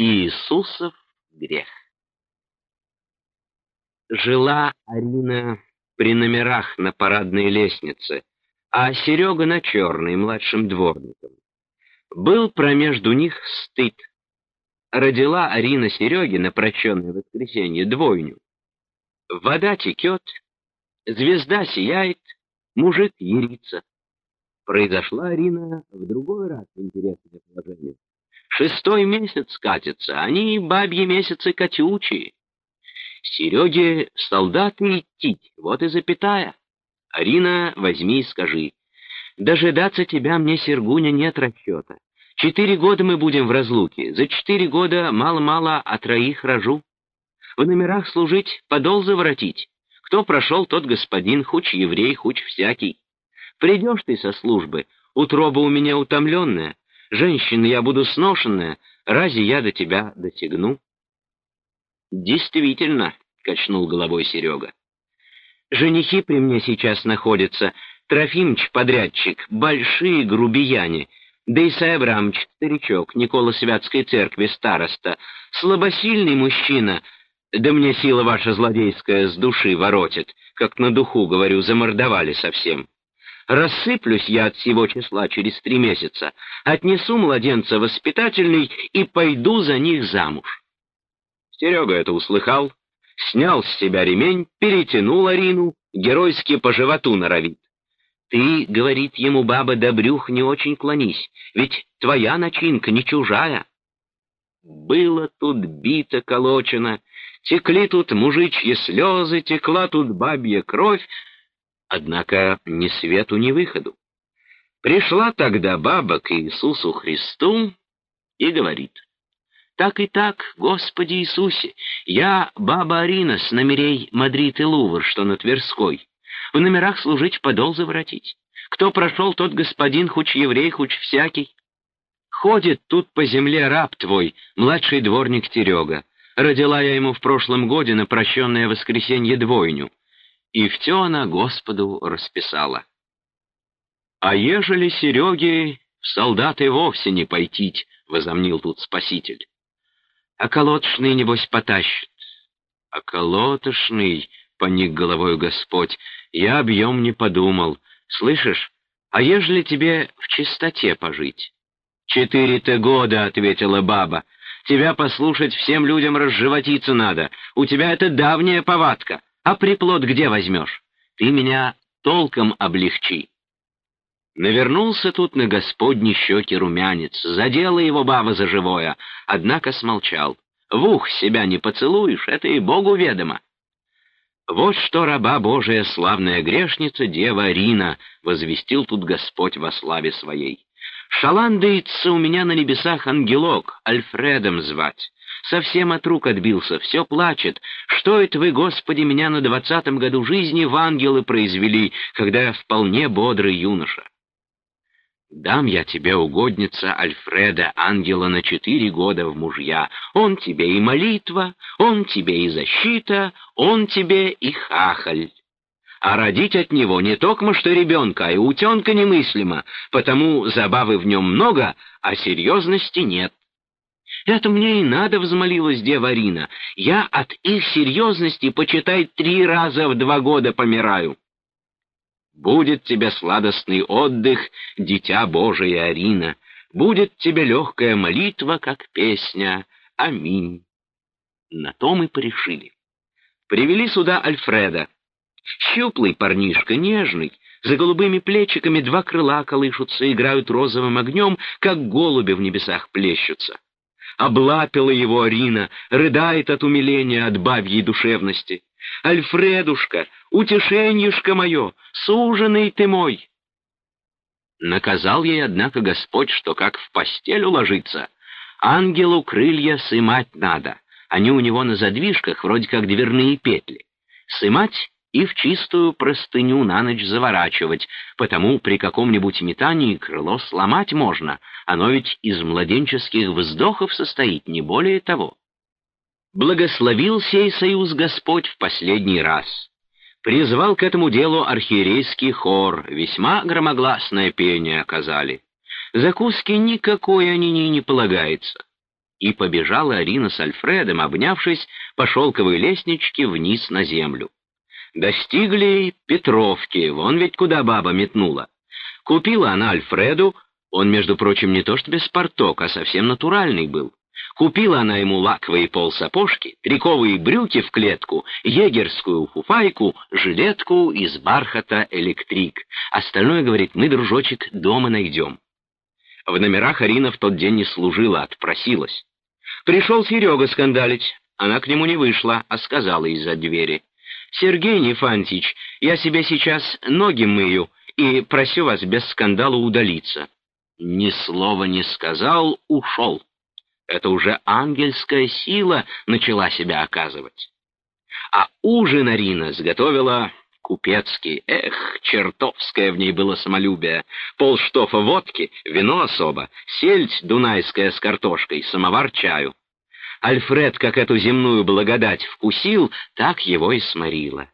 Иисусов грех. Жила Арина при номерах на парадной лестнице, а Серега на черной, младшим дворником. Был промежду них стыд. Родила Арина Сереге на прощенное воскресенье двойню. Вода текет, звезда сияет, мужик ерится. Произошла Арина в другой раз интересное положение. Шестой месяц катится, они бабьи месяцы котючие. Сереге солдаты идти, вот и запятая. Арина, возьми и скажи. Дожидаться тебя мне, Сергуня, нет расчета. Четыре года мы будем в разлуке. За четыре года мало-мало, а троих рожу. В номерах служить, подол заворотить. Кто прошел, тот господин, хуч еврей, хуч всякий. Придешь ты со службы, утроба у меня утомленная, женщина я буду сношенная, разве я до тебя дотягну? Действительно, качнул головой Серега. Женихи при мне сейчас находятся, Трофимыч, подрядчик, большие грубияне, да Исай Абрамович, старичок, Никола Святской церкви, староста, слабосильный мужчина, да мне сила ваша злодейская с души воротит, как на духу, говорю, замордовали совсем. Рассыплюсь я от всего числа через три месяца, отнесу младенца воспитательный и пойду за них замуж. Серега это услыхал, снял с себя ремень, перетянул Арину, геройски по животу норовит. «Ты, — говорит ему баба, — да брюх не очень клонись, ведь твоя начинка не чужая». Было тут бито колочено, текли тут мужичьи слезы, текла тут бабья кровь, однако ни свету, ни выходу. Пришла тогда баба к Иисусу Христу и говорит — так и так, Господи Иисусе, я баба Арина с номерей Мадрид и Лувр, что на Тверской. В номерах служить подол заворотить. Кто прошел, тот господин, хуч еврей, хуч всякий. Ходит тут по земле раб твой, младший дворник Терега. Родила я ему в прошлом годе на прощенное воскресенье двойню. И все она Господу расписала. А ежели Сереге в солдаты вовсе не пойтить, — возомнил тут спаситель. А колотошный, небось, потащит. А колотошный, — поник головой Господь, — я объем не подумал. Слышишь, а ежели тебе в чистоте пожить? Четыре-то года, — ответила баба. Тебя послушать всем людям разжевотиться надо. У тебя это давняя повадка. А приплод где возьмешь? Ты меня толком облегчи. Навернулся тут на господни щеки румянец, задела его баба за живое, однако смолчал. В ух себя не поцелуешь, это и Богу ведомо. Вот что раба Божия, славная грешница, дева Рина, возвестил тут Господь во славе своей. Шаландается у меня на небесах ангелок, Альфредом звать. Совсем от рук отбился, все плачет. Что это вы, Господи, меня на двадцатом году жизни в ангелы произвели, когда я вполне бодрый юноша? Дам я тебе, угодница Альфреда, ангела на четыре года в мужья. Он тебе и молитва, он тебе и защита, он тебе и хахаль. А родить от него не только что ребенка, а и утенка немыслимо, потому забавы в нем много, а серьезности нет. Это мне и надо, взмолилась дева Рина. Я от их серьезности, почитай, три раза в два года помираю. Будет тебе сладостный отдых, дитя Божие Арина, будет тебе легкая молитва, как песня. Аминь. На то мы порешили. Привели сюда Альфреда. Щуплый парнишка, нежный, за голубыми плечиками два крыла колышутся, играют розовым огнем, как голуби в небесах плещутся. Облапила его Арина, рыдает от умиления, от бабьей душевности. Альфредушка, утешеньюшка мое, суженый ты мой!» Наказал ей, однако, Господь, что как в постель уложиться, ангелу крылья сымать надо, они у него на задвижках, вроде как дверные петли. Сымать и в чистую простыню на ночь заворачивать, потому при каком-нибудь метании крыло сломать можно, оно ведь из младенческих вздохов состоит, не более того. Благословил сей союз Господь в последний раз. Призвал к этому делу архиерейский хор, весьма громогласное пение оказали. Закуски никакой они не, не полагается. И побежала Арина с Альфредом, обнявшись по шелковой лестничке вниз на землю. Достигли Петровки, вон ведь куда баба метнула. Купила она Альфреду, он, между прочим, не то что без порток, а совсем натуральный был. Купила она ему лаковые полсапожки, триковые брюки в клетку, егерскую фуфайку, жилетку из бархата электрик. Остальное, говорит, мы, дружочек, дома найдем. В номерах Арина в тот день не служила, отпросилась. Пришел Серега скандалить. Она к нему не вышла, а сказала из-за двери. «Сергей Нефантич, я себе сейчас ноги мыю и просю вас без скандала удалиться». Ни слова не сказал, ушел. Это уже ангельская сила начала себя оказывать. А ужин Арина сготовила купецкий. Эх, чертовское в ней было самолюбие. Полштофа водки, вино особо, сельдь дунайская с картошкой, самовар чаю. Альфред, как эту земную благодать вкусил, так его и сморила.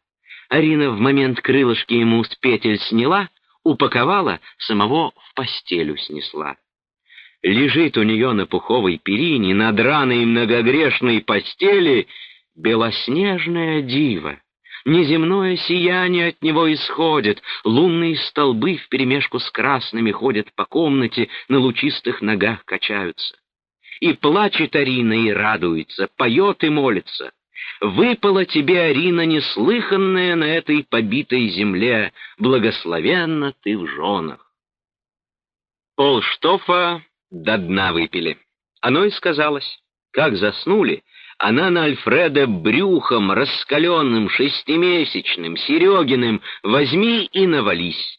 Арина в момент крылышки ему с петель сняла, упаковала, самого в постелю снесла. Лежит у нее на пуховой перине, на драной многогрешной постели, белоснежная дива. Неземное сияние от него исходит, лунные столбы вперемешку с красными ходят по комнате, на лучистых ногах качаются. И плачет Арина и радуется, поет и молится. Выпала тебе, Арина, неслыханная на этой побитой земле, благословенна ты в женах. Полштофа до дна выпили. Оно и сказалось. Как заснули, она на Альфреда брюхом, раскаленным, шестимесячным, Серегиным, возьми и навались.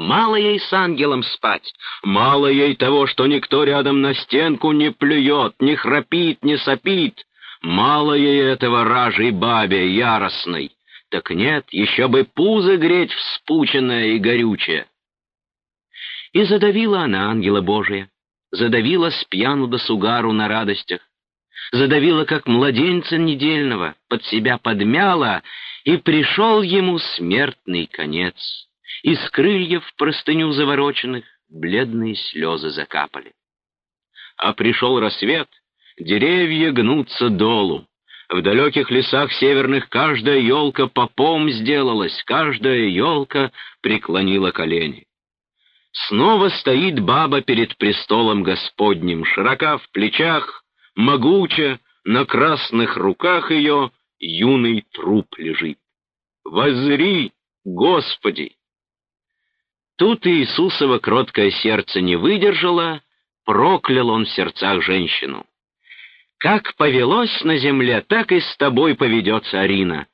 Мало ей с ангелом спать, мало ей того, что никто рядом на стенку не плюет, не храпит, не сопит. Мало ей этого ражей бабе яростной. Так нет, еще бы пузо греть вспученное и горючее. И задавила она ангела Божия, задавила с пьяну до сугару на радостях, задавила, как младенца недельного, под себя подмяла, и пришел ему смертный конец. Из крыльев простыню завороченных бледные слезы закапали. А пришел рассвет, деревья гнутся долу. В далеких лесах северных каждая елка попом сделалась, каждая елка преклонила колени. Снова стоит баба перед престолом Господним, широка в плечах, могуча, на красных руках ее юный труп лежит. Возри, Господи! Тут Иисусово кроткое сердце не выдержало, проклял он в сердцах женщину. Как повелось на земле, так и с тобой поведется Арина.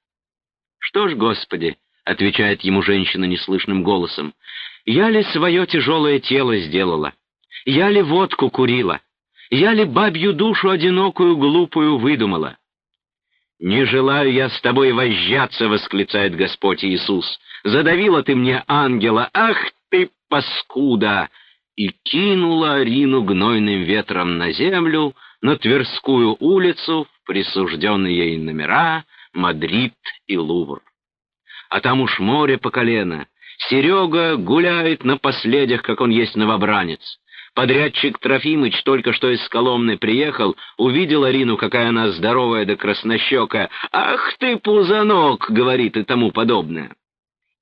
Что ж, Господи, — отвечает ему женщина неслышным голосом, — я ли свое тяжелое тело сделала? Я ли водку курила? Я ли бабью душу одинокую глупую выдумала? «Не желаю я с тобой возжаться», — восклицает Господь Иисус. «Задавила ты мне ангела, ах ты, паскуда!» И кинула Арину гнойным ветром на землю, на Тверскую улицу, в присужденные ей номера, Мадрид и Лувр. А там уж море по колено. Серега гуляет на последях, как он есть новобранец. Подрядчик Трофимыч только что из Коломны приехал, увидел Арину, какая она здоровая да краснощека. «Ах ты, пузанок!» — говорит и тому подобное.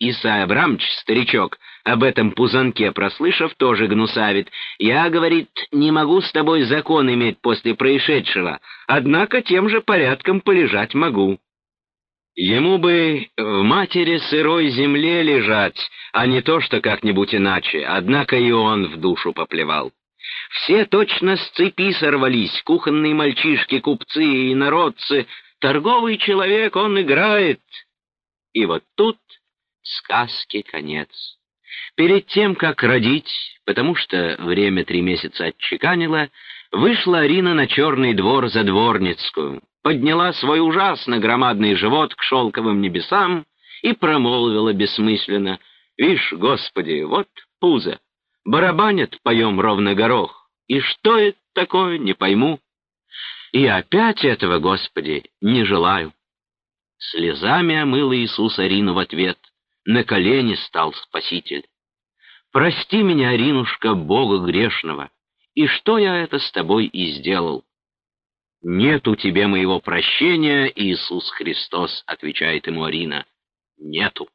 Исай Абрамович, старичок, об этом пузанке прослышав, тоже гнусавит. «Я, — говорит, — не могу с тобой закон иметь после происшедшего, однако тем же порядком полежать могу». Ему бы в матери сырой земле лежать, а не то, что как-нибудь иначе, однако и он в душу поплевал. Все точно с цепи сорвались, кухонные мальчишки, купцы и народцы. Торговый человек, он играет. И вот тут сказки конец. Перед тем, как родить, потому что время три месяца отчеканило, вышла Арина на черный двор за дворницкую подняла свой ужасно громадный живот к шелковым небесам и промолвила бессмысленно, «Вишь, Господи, вот пузо, барабанят, поем ровно горох, и что это такое, не пойму. И опять этого, Господи, не желаю». Слезами омыл Иисус Арину в ответ, на колени стал Спаситель. «Прости меня, Аринушка, Бога грешного, и что я это с тобой и сделал?» «Нету тебе моего прощения, Иисус Христос», — отвечает ему Арина. «Нету».